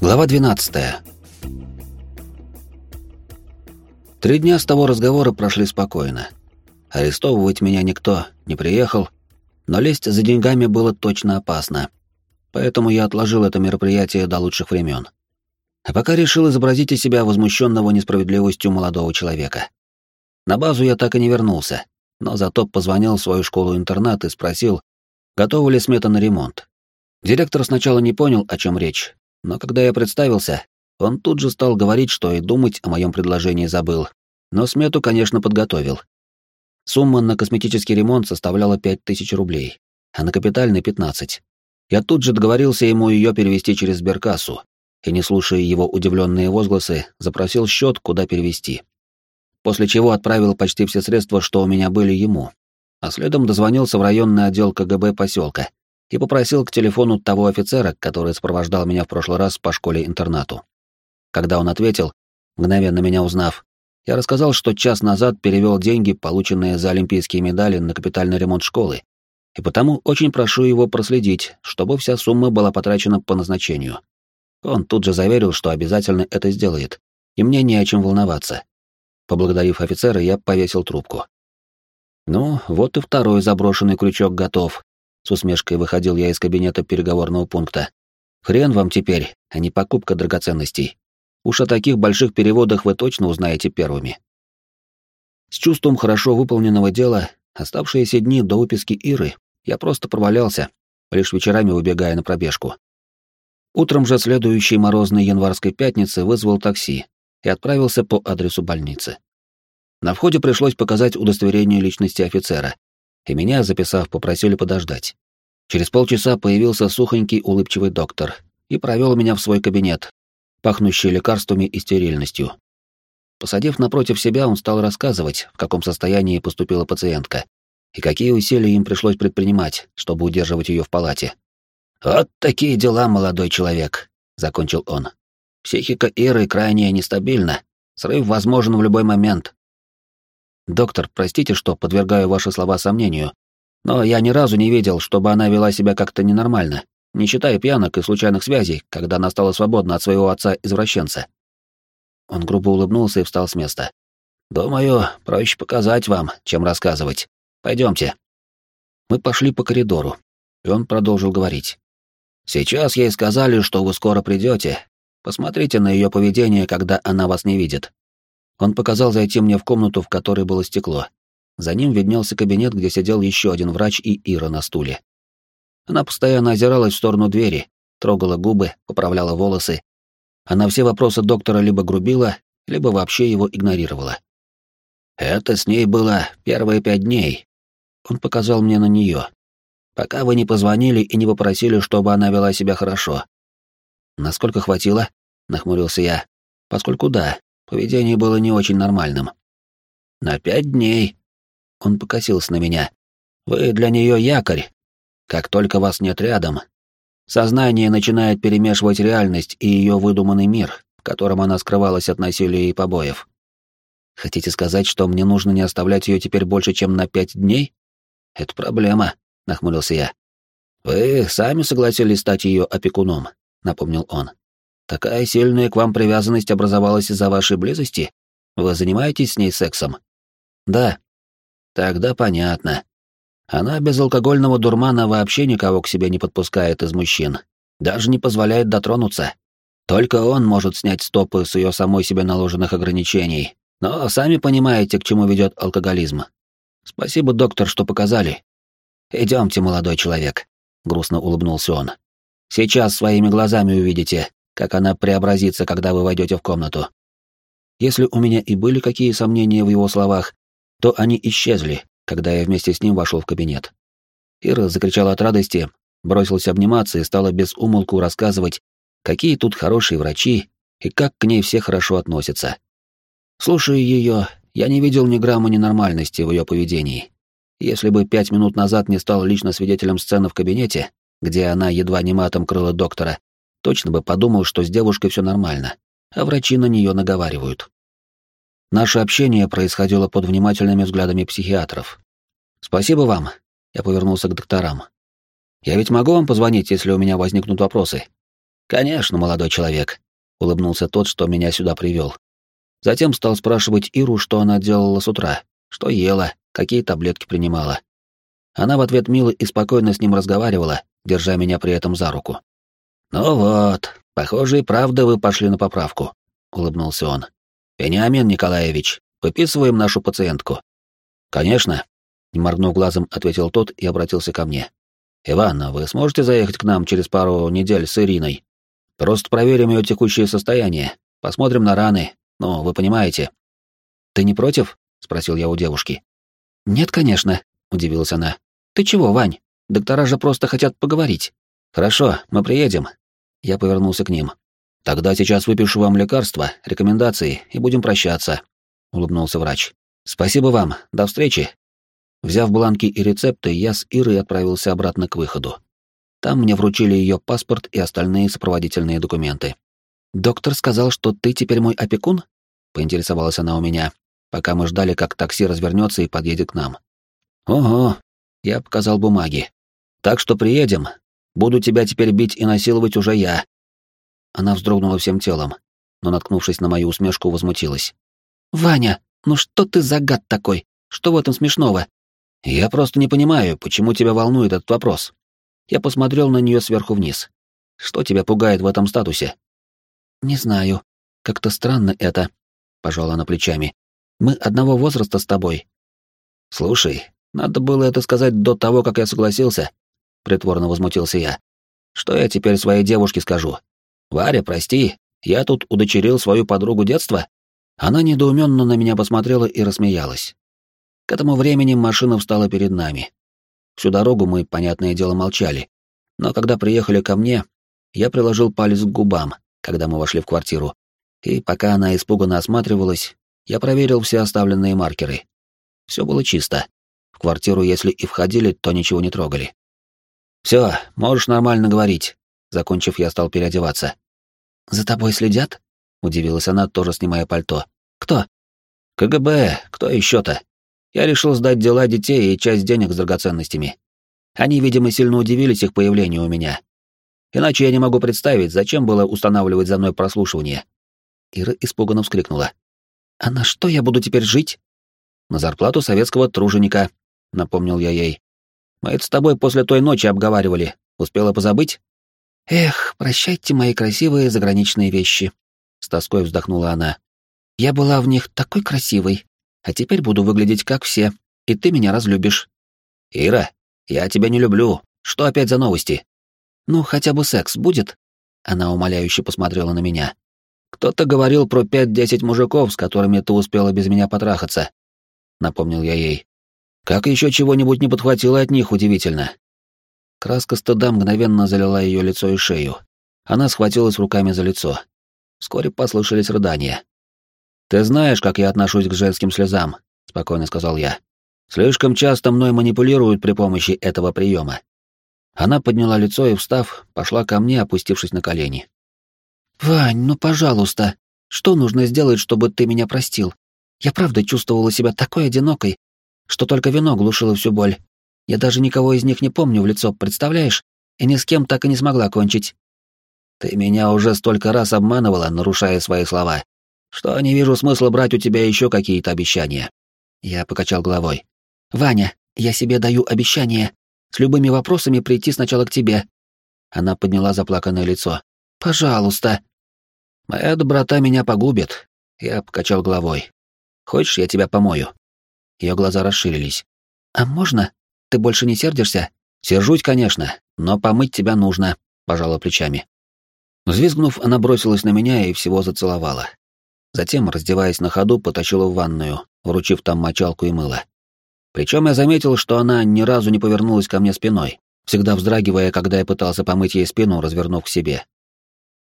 Глава 12. Три дня с того разговора прошли спокойно. Арестовывать меня никто не приехал, но лезть за деньгами было точно опасно. Поэтому я отложил это мероприятие до лучших времен. А пока решил изобразить из себя возмущенного несправедливостью молодого человека. На базу я так и не вернулся, но зато позвонил в свою школу-интернат и спросил, готова ли смета на ремонт. Директор сначала не понял, о чем речь, но когда я представился, он тут же стал говорить, что и думать о моем предложении забыл, но смету, конечно, подготовил. Сумма на косметический ремонт составляла 5000 рублей, а на капитальный — 15. Я тут же договорился ему ее перевести через сберкассу, и, не слушая его удивленные возгласы, запросил счет, куда перевести. После чего отправил почти все средства, что у меня были ему, а следом дозвонился в районный отдел КГБ поселка и попросил к телефону того офицера, который сопровождал меня в прошлый раз по школе-интернату. Когда он ответил, мгновенно меня узнав, я рассказал, что час назад перевел деньги, полученные за олимпийские медали на капитальный ремонт школы, и потому очень прошу его проследить, чтобы вся сумма была потрачена по назначению. Он тут же заверил, что обязательно это сделает, и мне не о чем волноваться. Поблагодарив офицера, я повесил трубку. Ну, вот и второй заброшенный крючок готов. С усмешкой выходил я из кабинета переговорного пункта. Хрен вам теперь, а не покупка драгоценностей. Уж о таких больших переводах вы точно узнаете первыми. С чувством хорошо выполненного дела, оставшиеся дни до выписки Иры, я просто провалялся, лишь вечерами выбегая на пробежку. Утром же следующей морозной январской пятницы вызвал такси и отправился по адресу больницы. На входе пришлось показать удостоверение личности офицера, и меня, записав, попросили подождать. Через полчаса появился сухонький улыбчивый доктор и провел меня в свой кабинет, пахнущий лекарствами и стерильностью. Посадив напротив себя, он стал рассказывать, в каком состоянии поступила пациентка, и какие усилия им пришлось предпринимать, чтобы удерживать ее в палате. «Вот такие дела, молодой человек», — закончил он. «Психика Иры крайне нестабильна. Срыв возможен в любой момент». «Доктор, простите, что подвергаю ваши слова сомнению, но я ни разу не видел, чтобы она вела себя как-то ненормально не считая пьянок и случайных связей, когда она стала свободна от своего отца-извращенца. Он грубо улыбнулся и встал с места. «Думаю, проще показать вам, чем рассказывать. Пойдемте». Мы пошли по коридору, и он продолжил говорить. «Сейчас ей сказали, что вы скоро придете. Посмотрите на ее поведение, когда она вас не видит». Он показал зайти мне в комнату, в которой было стекло. За ним виднелся кабинет, где сидел еще один врач и Ира на стуле. Она постоянно озиралась в сторону двери, трогала губы, поправляла волосы. Она все вопросы доктора либо грубила, либо вообще его игнорировала. «Это с ней было первые пять дней». Он показал мне на нее. «Пока вы не позвонили и не попросили, чтобы она вела себя хорошо». «Насколько хватило?» — нахмурился я. «Поскольку да, поведение было не очень нормальным». «На пять дней». Он покосился на меня. «Вы для нее якорь, как только вас нет рядом, сознание начинает перемешивать реальность и ее выдуманный мир, в котором она скрывалась от насилия и побоев. Хотите сказать, что мне нужно не оставлять ее теперь больше, чем на пять дней? Это проблема, нахмурился я. Вы сами согласились стать ее опекуном, напомнил он. Такая сильная к вам привязанность образовалась из-за вашей близости? Вы занимаетесь с ней сексом? Да. Тогда понятно. Она без алкогольного дурмана вообще никого к себе не подпускает из мужчин, даже не позволяет дотронуться. Только он может снять стопы с ее самой себе наложенных ограничений. Но сами понимаете, к чему ведет алкоголизм. Спасибо, доктор, что показали. Идемте, молодой человек, грустно улыбнулся он. Сейчас своими глазами увидите, как она преобразится, когда вы войдете в комнату. Если у меня и были какие сомнения в его словах, то они исчезли, когда я вместе с ним вошел в кабинет. Ира закричала от радости, бросилась обниматься и стала без умолку рассказывать, какие тут хорошие врачи и как к ней все хорошо относятся. Слушая ее, я не видел ни грамма ненормальности в ее поведении. Если бы пять минут назад не стал лично свидетелем сцены в кабинете, где она едва не матом крыла доктора, точно бы подумал, что с девушкой все нормально, а врачи на нее наговаривают. Наше общение происходило под внимательными взглядами психиатров. «Спасибо вам», — я повернулся к докторам. «Я ведь могу вам позвонить, если у меня возникнут вопросы?» Конечно, молодой человек, улыбнулся тот, что меня сюда привел. Затем стал спрашивать Иру, что она делала с утра, что ела, какие таблетки принимала. Она в ответ мило и спокойно с ним разговаривала, держа меня при этом за руку. «Ну вот, похоже, и правда вы пошли на поправку», — улыбнулся он. «Вениамин Николаевич, выписываем нашу пациентку». «Конечно», — не моргнув глазом, ответил тот и обратился ко мне. «Иван, а вы сможете заехать к нам через пару недель с Ириной? Просто проверим ее текущее состояние, посмотрим на раны, ну, вы понимаете». «Ты не против?» — спросил я у девушки. «Нет, конечно», — удивилась она. «Ты чего, Вань? Доктора же просто хотят поговорить». «Хорошо, мы приедем». Я повернулся к ним. «Тогда сейчас выпишу вам лекарства, рекомендации и будем прощаться», — улыбнулся врач. «Спасибо вам, до встречи». Взяв бланки и рецепты, я с Ирой отправился обратно к выходу. Там мне вручили ее паспорт и остальные сопроводительные документы. «Доктор сказал, что ты теперь мой опекун?» — поинтересовалась она у меня, пока мы ждали, как такси развернется и подъедет к нам. «Ого!» — я показал бумаги. «Так что приедем. Буду тебя теперь бить и насиловать уже я». Она вздрогнула всем телом, но, наткнувшись на мою усмешку, возмутилась. «Ваня, ну что ты за гад такой? Что в этом смешного?» «Я просто не понимаю, почему тебя волнует этот вопрос». Я посмотрел на нее сверху вниз. «Что тебя пугает в этом статусе?» «Не знаю. Как-то странно это», — пожала она плечами. «Мы одного возраста с тобой». «Слушай, надо было это сказать до того, как я согласился», — притворно возмутился я. «Что я теперь своей девушке скажу? Варя, прости, я тут удочерил свою подругу детства?» Она недоуменно на меня посмотрела и рассмеялась. К этому времени машина встала перед нами. Всю дорогу мы, понятное дело, молчали. Но когда приехали ко мне, я приложил палец к губам, когда мы вошли в квартиру. И пока она испуганно осматривалась, я проверил все оставленные маркеры. Все было чисто. В квартиру, если и входили, то ничего не трогали. Все, можешь нормально говорить. Закончив, я стал переодеваться. За тобой следят? Удивилась она, тоже снимая пальто. Кто? КГБ, кто еще-то? Я решил сдать дела детей и часть денег с драгоценностями. Они, видимо, сильно удивились их появлению у меня. Иначе я не могу представить, зачем было устанавливать за мной прослушивание. Ира испуганно вскрикнула. «А на что я буду теперь жить?» «На зарплату советского труженика», — напомнил я ей. «Мы это с тобой после той ночи обговаривали. Успела позабыть?» «Эх, прощайте мои красивые заграничные вещи», — с тоской вздохнула она. «Я была в них такой красивой, а теперь буду выглядеть как все, и ты меня разлюбишь. Ира, я тебя не люблю. Что опять за новости? Ну, хотя бы секс будет? Она умоляюще посмотрела на меня. Кто-то говорил про пять-десять мужиков, с которыми ты успела без меня потрахаться. Напомнил я ей. Как еще чего-нибудь не подхватила от них, удивительно. Краска стыда мгновенно залила ее лицо и шею. Она схватилась руками за лицо. Вскоре послышались рыдания. «Ты знаешь, как я отношусь к женским слезам», — спокойно сказал я. «Слишком часто мной манипулируют при помощи этого приема». Она подняла лицо и, встав, пошла ко мне, опустившись на колени. «Вань, ну пожалуйста, что нужно сделать, чтобы ты меня простил? Я правда чувствовала себя такой одинокой, что только вино глушило всю боль. Я даже никого из них не помню в лицо, представляешь? И ни с кем так и не смогла кончить». «Ты меня уже столько раз обманывала, нарушая свои слова что не вижу смысла брать у тебя еще какие-то обещания. Я покачал головой. Ваня, я себе даю обещание с любыми вопросами прийти сначала к тебе. Она подняла заплаканное лицо. Пожалуйста. Моя доброта меня погубит. Я покачал головой. Хочешь, я тебя помою? Ее глаза расширились. А можно? Ты больше не сердишься? Сержусь, конечно, но помыть тебя нужно, пожала плечами. Взвизгнув, она бросилась на меня и всего зацеловала. Затем, раздеваясь на ходу, потащила в ванную, вручив там мочалку и мыло. Причем я заметил, что она ни разу не повернулась ко мне спиной, всегда вздрагивая, когда я пытался помыть ей спину, развернув к себе.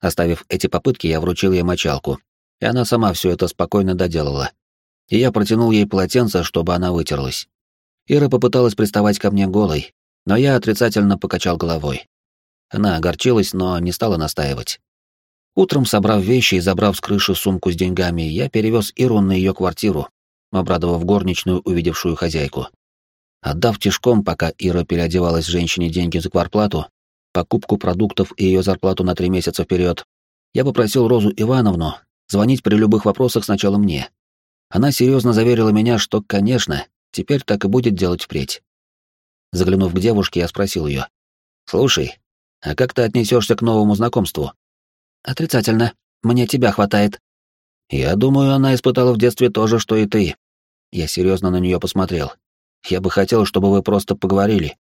Оставив эти попытки, я вручил ей мочалку, и она сама все это спокойно доделала. И я протянул ей полотенце, чтобы она вытерлась. Ира попыталась приставать ко мне голой, но я отрицательно покачал головой. Она огорчилась, но не стала настаивать. Утром, собрав вещи и забрав с крыши сумку с деньгами, я перевез Иру на ее квартиру, обрадовав горничную, увидевшую хозяйку. Отдав тишком, пока Ира переодевалась женщине деньги за кварплату, покупку продуктов и ее зарплату на три месяца вперед, я попросил Розу Ивановну звонить при любых вопросах сначала мне. Она серьезно заверила меня, что, конечно, теперь так и будет делать впредь. Заглянув к девушке, я спросил ее. «Слушай, а как ты отнесешься к новому знакомству?» «Отрицательно. Мне тебя хватает». «Я думаю, она испытала в детстве то же, что и ты». Я серьезно на нее посмотрел. «Я бы хотел, чтобы вы просто поговорили».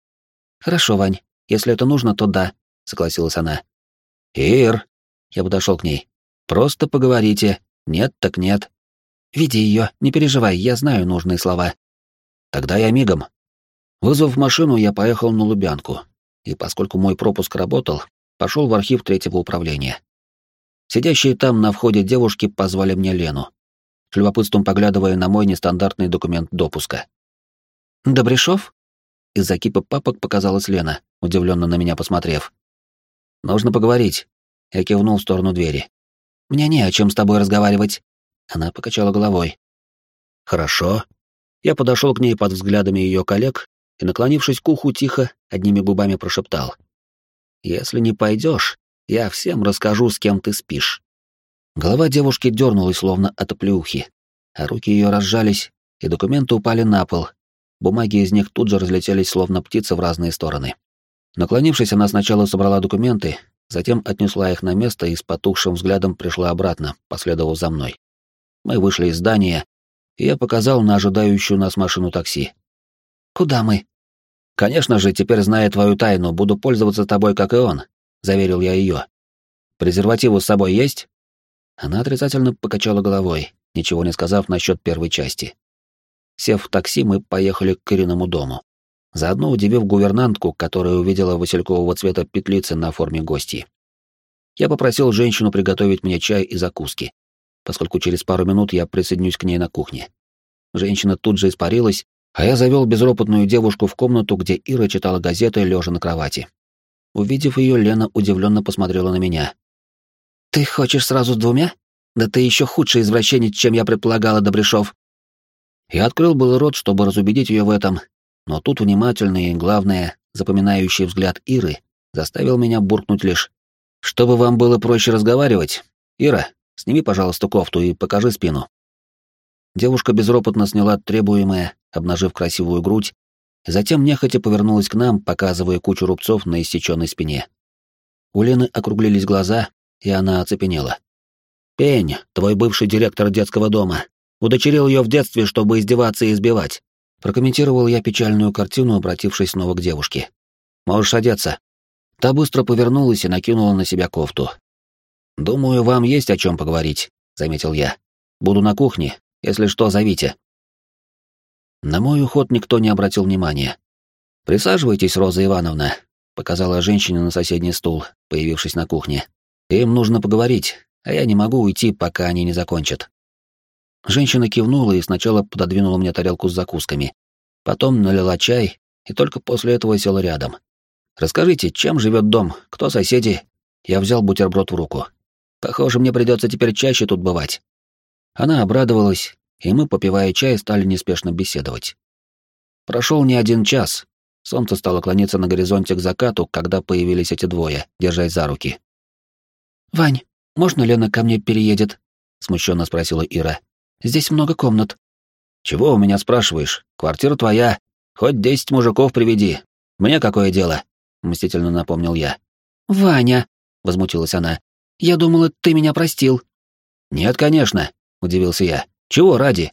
«Хорошо, Вань. Если это нужно, то да», — согласилась она. «Ир!» — я подошел к ней. «Просто поговорите. Нет, так нет». «Веди ее, не переживай, я знаю нужные слова». «Тогда я мигом». Вызвав машину, я поехал на Лубянку, и поскольку мой пропуск работал, пошел в архив третьего управления. Сидящие там на входе девушки позвали мне Лену, с любопытством поглядывая на мой нестандартный документ допуска. «Добряшов?» Из-за кипа папок показалась Лена, удивленно на меня посмотрев. «Нужно поговорить». Я кивнул в сторону двери. «Мне не о чем с тобой разговаривать». Она покачала головой. «Хорошо». Я подошел к ней под взглядами ее коллег и, наклонившись к уху, тихо, одними губами прошептал. «Если не пойдешь, я всем расскажу, с кем ты спишь». Голова девушки дернулась, словно от оплеухи, а руки ее разжались, и документы упали на пол. Бумаги из них тут же разлетелись, словно птицы в разные стороны. Наклонившись, она сначала собрала документы, затем отнесла их на место и с потухшим взглядом пришла обратно, последовав за мной. Мы вышли из здания, и я показал на ожидающую нас машину такси. «Куда мы?» «Конечно же, теперь, зная твою тайну, буду пользоваться тобой, как и он», — заверил я ее. «Презервативы с собой есть?» Она отрицательно покачала головой, ничего не сказав насчет первой части. Сев в такси, мы поехали к Кириному дому, заодно удивив гувернантку, которая увидела василькового цвета петлицы на форме гостей. Я попросил женщину приготовить мне чай и закуски, поскольку через пару минут я присоединюсь к ней на кухне. Женщина тут же испарилась, а я завел безропотную девушку в комнату, где Ира читала газеты, лежа на кровати. Увидев ее, Лена удивленно посмотрела на меня. «Ты хочешь сразу с двумя? Да ты еще худший извращенец, чем я предполагала, Добряшов». Я открыл был рот, чтобы разубедить ее в этом, но тут внимательный и, главное, запоминающий взгляд Иры заставил меня буркнуть лишь. «Чтобы вам было проще разговаривать, Ира, сними, пожалуйста, кофту и покажи спину». Девушка безропотно сняла требуемое, обнажив красивую грудь, и затем нехотя повернулась к нам, показывая кучу рубцов на иссеченной спине. У Лены округлились глаза, и она оцепенела. «Пень, твой бывший директор детского дома, удочерил ее в детстве, чтобы издеваться и избивать», прокомментировал я печальную картину, обратившись снова к девушке. «Можешь одеться». Та быстро повернулась и накинула на себя кофту. «Думаю, вам есть о чем поговорить», — заметил я. «Буду на кухне, если что, зовите». На мой уход никто не обратил внимания. «Присаживайтесь, Роза Ивановна», — показала женщина на соседний стул, появившись на кухне. «Им нужно поговорить, а я не могу уйти, пока они не закончат». Женщина кивнула и сначала пододвинула мне тарелку с закусками. Потом налила чай и только после этого села рядом. «Расскажите, чем живет дом, кто соседи?» Я взял бутерброд в руку. «Похоже, мне придется теперь чаще тут бывать». Она обрадовалась, и мы, попивая чай, стали неспешно беседовать. Прошел не один час. Солнце стало клониться на горизонте к закату, когда появились эти двое, держась за руки. «Вань, можно Лена ко мне переедет?» — смущенно спросила Ира. «Здесь много комнат». «Чего у меня спрашиваешь? Квартира твоя. Хоть десять мужиков приведи. Мне какое дело?» — мстительно напомнил я. «Ваня!» — возмутилась она. «Я думала, ты меня простил». «Нет, конечно», — удивился я. Чего ради?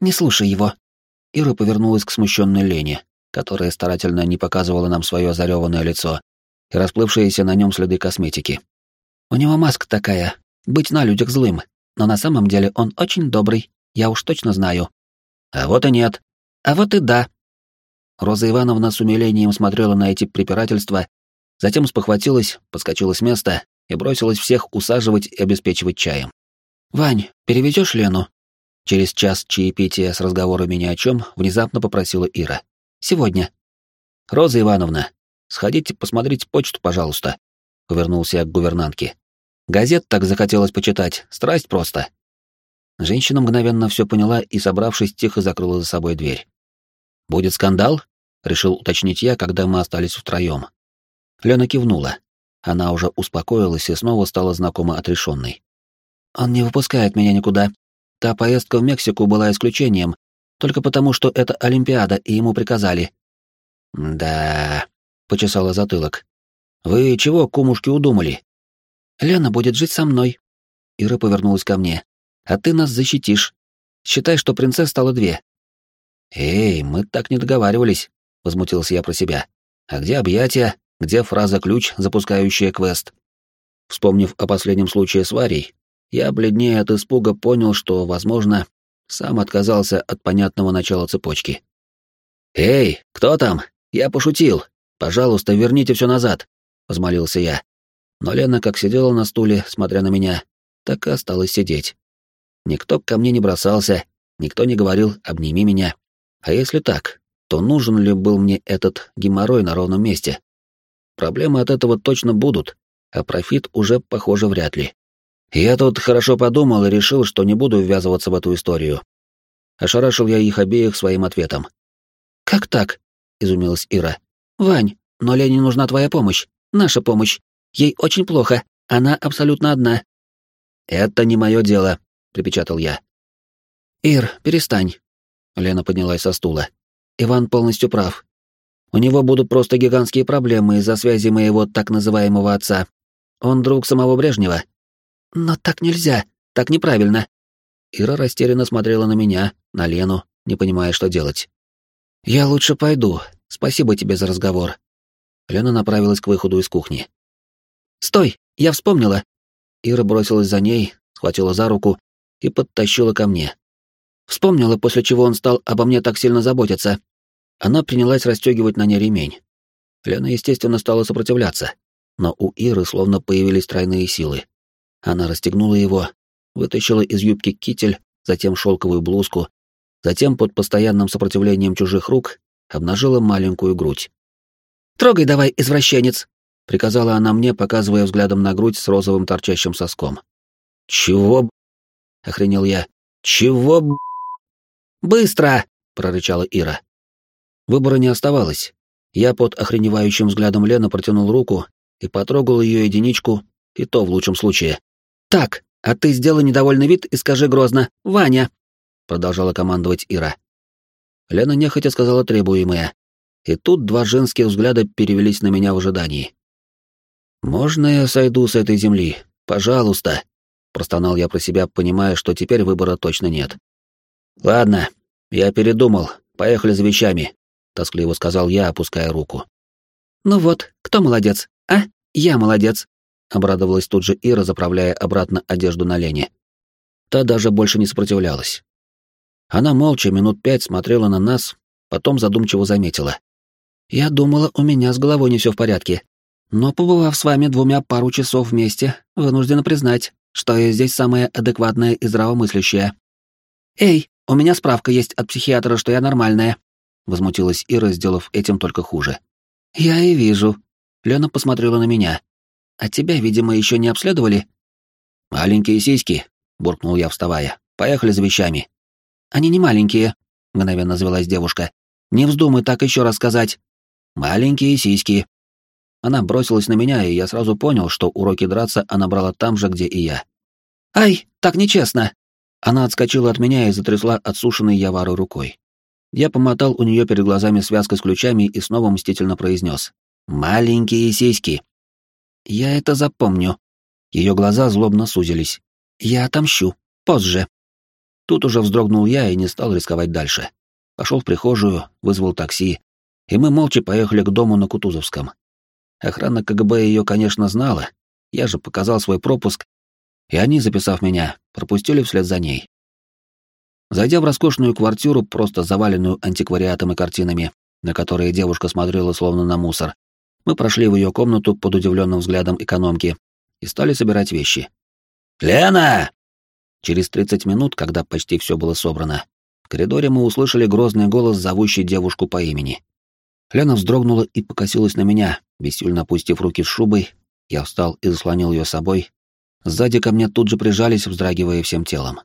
Не слушай его. Ира повернулась к смущенной Лене, которая старательно не показывала нам свое зареванное лицо и расплывшиеся на нем следы косметики. У него маска такая, быть на людях злым, но на самом деле он очень добрый, я уж точно знаю. А вот и нет. А вот и да. Роза Ивановна с умилением смотрела на эти препирательства, затем спохватилась, подскочила с места и бросилась всех усаживать и обеспечивать чаем. «Вань, переведешь Лену?» Через час чаепития с разговорами ни о чем внезапно попросила Ира. «Сегодня». «Роза Ивановна, сходите посмотрите почту, пожалуйста», — повернулся я к гувернантке. «Газет так захотелось почитать, страсть просто». Женщина мгновенно все поняла и, собравшись, тихо закрыла за собой дверь. «Будет скандал?» — решил уточнить я, когда мы остались втроем. Лена кивнула. Она уже успокоилась и снова стала знакома отрешенной. «Он не выпускает меня никуда. Та поездка в Мексику была исключением, только потому, что это Олимпиада, и ему приказали». «Да...» — почесала затылок. «Вы чего, кумушки, удумали?» «Лена будет жить со мной». Ира повернулась ко мне. «А ты нас защитишь. Считай, что принцесс стало две». «Эй, мы так не договаривались», — возмутился я про себя. «А где объятия? Где фраза-ключ, запускающая квест?» Вспомнив о последнем случае с Варей, я, бледнее от испуга, понял, что, возможно, сам отказался от понятного начала цепочки. «Эй, кто там? Я пошутил. Пожалуйста, верните все назад», — взмолился я. Но Лена как сидела на стуле, смотря на меня, так и осталась сидеть. Никто ко мне не бросался, никто не говорил «обними меня». А если так, то нужен ли был мне этот геморрой на ровном месте? Проблемы от этого точно будут, а профит уже, похоже, вряд ли. Я тут хорошо подумал и решил, что не буду ввязываться в эту историю. Ошарашил я их обеих своим ответом. «Как так?» — изумилась Ира. «Вань, но Лене нужна твоя помощь, наша помощь. Ей очень плохо, она абсолютно одна». «Это не мое дело», — припечатал я. «Ир, перестань. Лена поднялась со стула. Иван полностью прав. У него будут просто гигантские проблемы из-за связи моего так называемого отца. Он друг самого Брежнева. Но так нельзя, так неправильно. Ира растерянно смотрела на меня, на Лену, не понимая, что делать. Я лучше пойду. Спасибо тебе за разговор. Лена направилась к выходу из кухни. Стой, я вспомнила. Ира бросилась за ней, схватила за руку и подтащила ко мне. Вспомнила, после чего он стал обо мне так сильно заботиться. Она принялась расстегивать на ней ремень. Лена, естественно, стала сопротивляться, но у Иры словно появились тройные силы. Она расстегнула его, вытащила из юбки китель, затем шелковую блузку, затем под постоянным сопротивлением чужих рук обнажила маленькую грудь. «Трогай давай, извращенец!» — приказала она мне, показывая взглядом на грудь с розовым торчащим соском. «Чего б...» — охренел я. «Чего б...» «Быстро!» — прорычала Ира. Выбора не оставалось. Я под охреневающим взглядом Лены протянул руку и потрогал ее единичку, и то в лучшем случае. «Так, а ты сделай недовольный вид и скажи грозно «Ваня!» — продолжала командовать Ира. Лена нехотя сказала требуемое, и тут два женских взгляда перевелись на меня в ожидании. «Можно я сойду с этой земли? Пожалуйста!» — простонал я про себя, понимая, что теперь выбора точно нет. «Ладно, я передумал. Поехали за вещами», — тоскливо сказал я, опуская руку. «Ну вот, кто молодец, а? Я молодец», — обрадовалась тут же Ира, заправляя обратно одежду на Лене. Та даже больше не сопротивлялась. Она молча минут пять смотрела на нас, потом задумчиво заметила. «Я думала, у меня с головой не все в порядке. Но, побывав с вами двумя пару часов вместе, вынуждена признать, что я здесь самая адекватная и здравомыслящая. «Эй, у меня справка есть от психиатра, что я нормальная», — возмутилась Ира, сделав этим только хуже. «Я и вижу». Лена посмотрела на меня. «А тебя, видимо, еще не обследовали?» «Маленькие сиськи», — буркнул я, вставая. «Поехали за вещами». «Они не маленькие», — мгновенно завелась девушка. «Не вздумай так еще раз сказать». «Маленькие сиськи». Она бросилась на меня, и я сразу понял, что уроки драться она брала там же, где и я. «Ай, так нечестно!» Она отскочила от меня и затрясла отсушенной яварой рукой. Я помотал у нее перед глазами связкой с ключами и снова мстительно произнес. «Маленькие сиськи». «Я это запомню». Ее глаза злобно сузились. «Я отомщу. Позже». Тут уже вздрогнул я и не стал рисковать дальше. Пошел в прихожую, вызвал такси, и мы молча поехали к дому на Кутузовском. Охрана КГБ ее, конечно, знала, я же показал свой пропуск и они, записав меня, пропустили вслед за ней. Зайдя в роскошную квартиру, просто заваленную антиквариатом и картинами, на которые девушка смотрела словно на мусор, мы прошли в ее комнату под удивленным взглядом экономки и стали собирать вещи. «Лена!» Через 30 минут, когда почти все было собрано, в коридоре мы услышали грозный голос, зовущий девушку по имени. Лена вздрогнула и покосилась на меня, бессильно опустив руки с шубой. Я встал и заслонил ее собой, Сзади ко мне тут же прижались, вздрагивая всем телом.